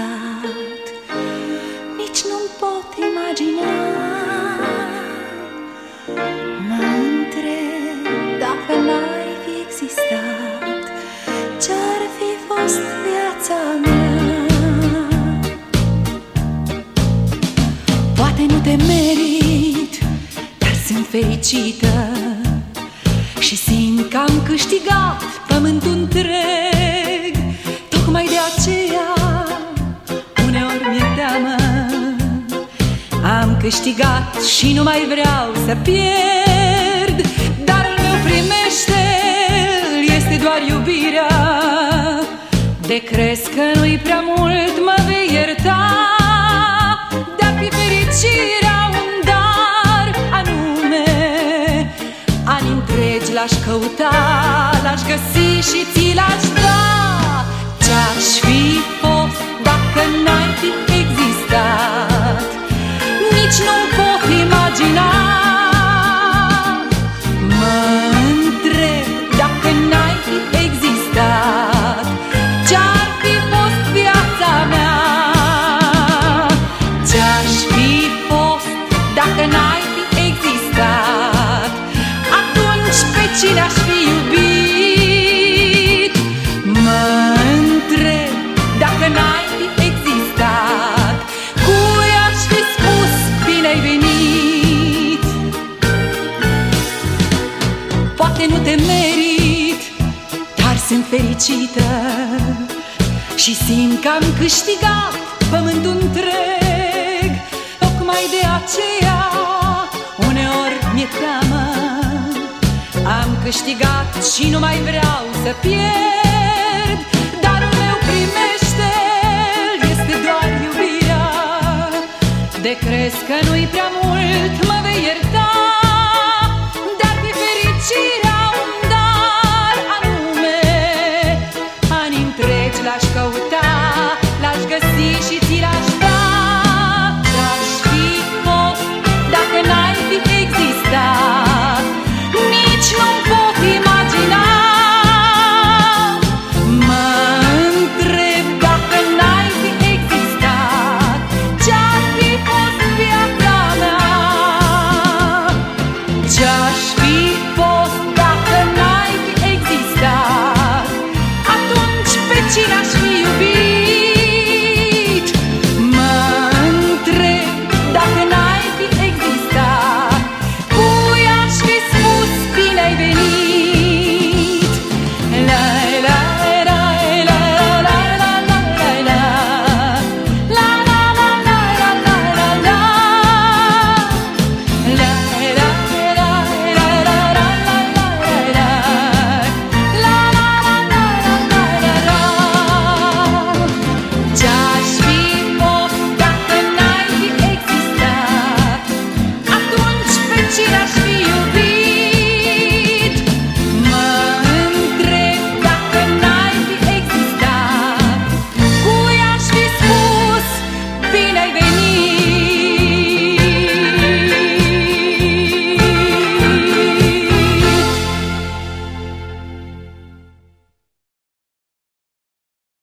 existat Nici nu-mi pot imagina. Mă întreb dacă n-ai fi existat Ce-ar fi fost viața mea. Poate nu te merit, dar sunt fericită Și simt că am câștigat pământul întreg. Tocmai de aceea câștigat și nu mai vreau să pierd Darul meu primește este doar iubirea. De crezi că nu-i prea mult mă vei ierta Dar fi fericirea un dar anume Ani întregi l-aș căuta, l-aș găsi și ți l-aș da. Ce-aș fi fost cine aș fi iubit. Mă întreb dacă n-ai fi existat. Cui aș fi spus bine ai venit? Poate nu te merit, dar sunt fericită. Și simt că am câștigat pământul întreg. Tocmai de aceea câștigat și nu mai vreau să pierd. Darul meu primește, este doar iubirea. De crezi că nu-i prea mult, mă vei ierta rush